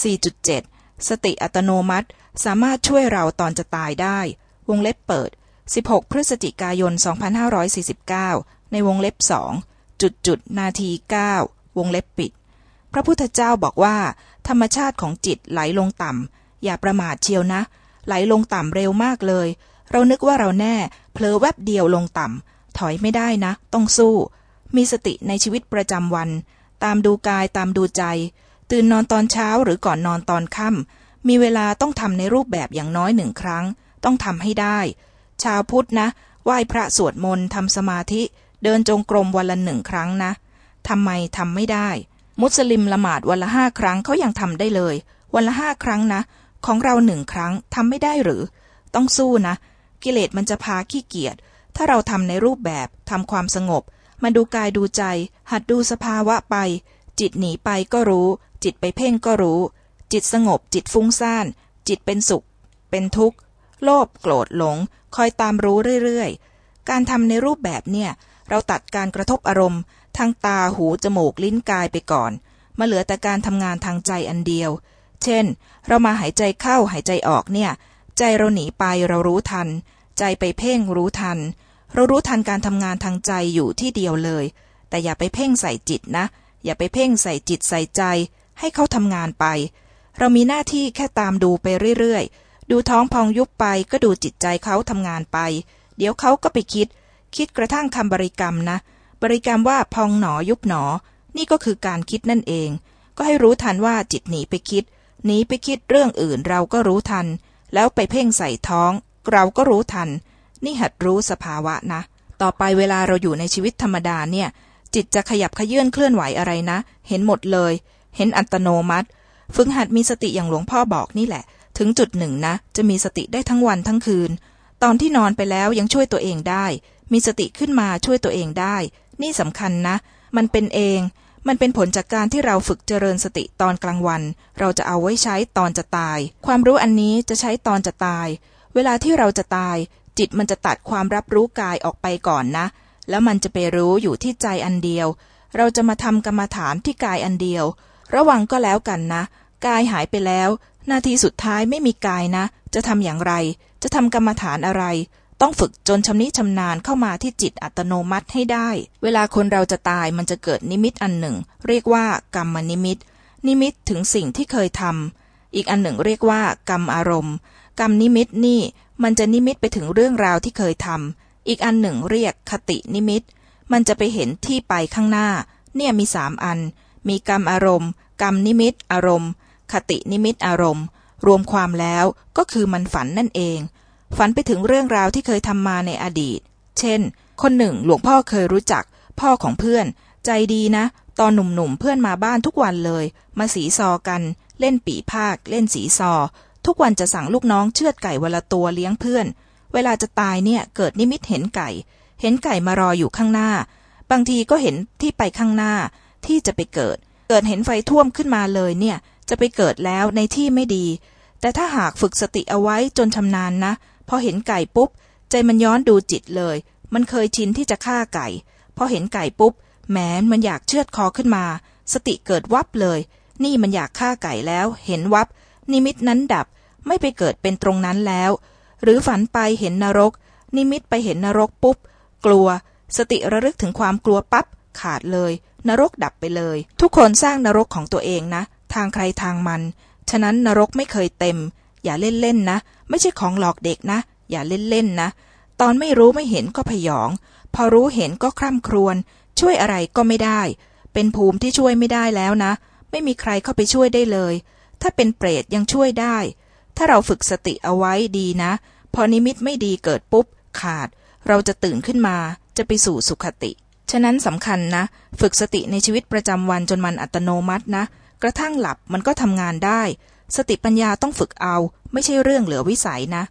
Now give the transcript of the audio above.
4.7 สติอัตโนมัติ สามารถช่วยเราตอนจะตายได้ วงเล็บเปิด 16 พฤศจิกายน 2549 ในวงเล็บสองจุดจุดนาที 9 วงเล็บปิด พระพุทธเจ้าบอกว่า ธรรมชาติของจิตไหลลงต่ำ อย่าประมาทเชียวนะ ไหลลงต่ำเร็วมากเลย เรานึกว่าเราแน่ เผลอแวบเดียวลงต่ำ ถอยไม่ได้นะ ต้องสู้ มีสติในชีวิตประจำวัน ตามดูกายตามดูใจ ตื่นนอนตอนเช้าหรือก่อนนอนตอนค่ำมีเวลาต้องทำในรูปแบบอย่างน้อยหนึ่งครั้ง ต้องทำให้ได้ ชาวพุทธนะไหว้พระสวดมนต์ทำสมาธิ เดินจงกรมวันละหนึ่งครั้งนะทำไมทำไม่ได้ มุสลิมละหมาดวันละห้าครั้งเขายังทำได้เลย วันละห้าครั้งนะ ของเราหนึ่งครั้งทำไม่ได้หรือ ต้องสู้นะ กิเลสมันจะพาขี้เกียจถ้าเราทำในรูปแบบทำความสงบ มาดูกายดูใจ หัดดูสภาวะไป จิตหนีไปก็รู้ จิตไปเพ่งก็รู้ จิตสงบ จิตฟุ้งซ่าน จิตเป็นสุข เป็นทุกข์ โลภโกรธหลง คอยตามรู้เรื่อยๆ การทำในรูปแบบเนี่ย เราตัดการกระทบอารมณ์ ทางตาหูจมูกลิ้นกายไปก่อนมาเหลือแต่การทำงานทางใจอันเดียว เช่น เรามาหายใจเข้าหายใจออกเนี่ย ใจเราหนีไปเรารู้ทัน ใจไปเพ่งรู้ทัน เรารู้ทันการทำงานทางใจอยู่ที่เดียวเลย แต่อย่าไปเพ่งใส่จิตนะ อย่าไปเพ่งใส่จิตใส่ใจ ให้เขาทำงานไป เรามีหน้าที่แค่ตามดูไปเรื่อยๆ ดูท้องพองยุบไปก็ดูจิตใจเขาทำงานไป เดี๋ยวเขาก็ไปคิด คิดกระทั่งคำบริกรรมนะ บริกรรมว่าพองหนอยุบหนอ นี่ก็คือการคิดนั่นเอง ก็ให้รู้ทันว่าจิตหนีไปคิด หนีไปคิดเรื่องอื่นเราก็รู้ทัน แล้วไปเพ่งใส่ท้อง เราก็รู้ทัน นี่หัดรู้สภาวะนะ ต่อไปเวลาเราอยู่ในชีวิตธรรมดาเนี่ยจิตจะขยับขยื่นเคลื่อนไหวอะไรนะ เห็นหมดเลย เห็นอัตโนมัติ ฝึกหัดมีสติอย่างหลวงพ่อบอกนี่แหละ ถึงจุดหนึ่งนะ จะมีสติได้ทั้งวันทั้งคืน ตอนที่นอนไปแล้วยังช่วยตัวเองได้ มีสติขึ้นมาช่วยตัวเองได้ นี่สำคัญนะ มันเป็นเอง มันเป็นผลจากการที่เราฝึกเจริญสติตอนกลางวัน เราจะเอาไว้ใช้ตอนจะตาย ความรู้อันนี้จะใช้ตอนจะตาย เวลาที่เราจะตาย จิตมันจะตัดความรับรู้กายออกไปก่อนนะ แล้วมันจะไปรู้อยู่ที่ใจอันเดียว เราจะมาทำกรรมฐานที่กายอันเดียว ระวังก็แล้วกันนะ กายหายไปแล้ว นาทีสุดท้ายไม่มีกายนะ จะทำอย่างไร จะทำกรรมฐานอะไร ต้องฝึกจนชำนิชำนาญเข้ามาที่จิตอัตโนมัติให้ได้ เวลาคนเราจะตายมันจะเกิดนิมิตอันหนึ่ง เรียกว่ากรรมนิมิต นิมิตถึงสิ่งที่เคยทำอีกอันหนึ่งเรียกว่ากรรมอารมณ์ กรรมนิมิตนี่ มันจะนิมิตไปถึงเรื่องราวที่เคยทำอีกอันหนึ่งเรียกคตินิมิต มันจะไปเห็นที่ไปข้างหน้า เนี่ยมีสามอันมีกรรมอารมณ์ กรรมนิมิตอารมณ์ คตินิมิตอารมณ์ รวมความแล้วก็คือมันฝันนั่นเอง ฝันไปถึงเรื่องราวที่เคยทำมาในอดีต เช่น คนหนึ่งหลวงพ่อเคยรู้จัก พ่อของเพื่อน ใจดีนะ ตอนหนุ่มๆเพื่อนมาบ้านทุกวันเลย มาสีซอกัน เล่นปีภาค เล่นสีซอ ทุกวันจะสั่งลูกน้องเชือดไก่วันละตัวเลี้ยงเพื่อน เวลาจะตายเนี่ยเกิดนิมิตเห็นไก่ เห็นไก่มารออยู่ข้างหน้า บางทีก็เห็นที่ไปข้างหน้าที่จะไปเกิด กิดเห็นไฟท่วมขึ้นมาเลยเนี่ย จะไปเกิดแล้วในที่ไม่ดี แต่ถ้าหากฝึกสติเอาไว้จนชำนาญนะ พอเห็นไก่ปุ๊บ ใจมันย้อนดูจิตเลย มันเคยชินที่จะฆ่าไก่ พอเห็นไก่ปุ๊บแหมมันอยากเชือดคอขึ้นมา สติเกิดวับเลย นี่มันอยากฆ่าไก่แล้ว เห็นวับ นิมิตนั้นดับ ไม่ไปเกิดเป็นตรงนั้นแล้ว หรือฝันไปเห็นนรก นิมิตไปเห็นนรกปุ๊บ กลัว สติระลึกถึงความกลัวปั๊บขาดเลย นรกดับไปเลย ทุกคนสร้างนรกของตัวเองนะ ทางใครทางมัน ฉะนั้นนรกไม่เคยเต็ม อย่าเล่นเล่นนะ ไม่ใช่ของหลอกเด็กนะ อย่าเล่นเล่นนะ ตอนไม่รู้ไม่เห็นก็พยอง พอรู้เห็นก็คร่ำครวญ ช่วยอะไรก็ไม่ได้ เป็นภูมิที่ช่วยไม่ได้แล้วนะ ไม่มีใครเข้าไปช่วยได้เลย ถ้าเป็นเปรตยังช่วยได้ ถ้าเราฝึกสติเอาไว้ดีนะ พอนิมิตไม่ดีเกิดปุ๊บ ขาด เราจะตื่นขึ้นมา จะไปสู่สุขติ ฉะนั้นสำคัญนะ ฝึกสติในชีวิตประจำวันจนมันอัตโนมัตินะ กระทั่งหลับมันก็ทำงานได้ สติปัญญาต้องฝึกเอา ไม่ใช่เรื่องเหลือวิสัยนะ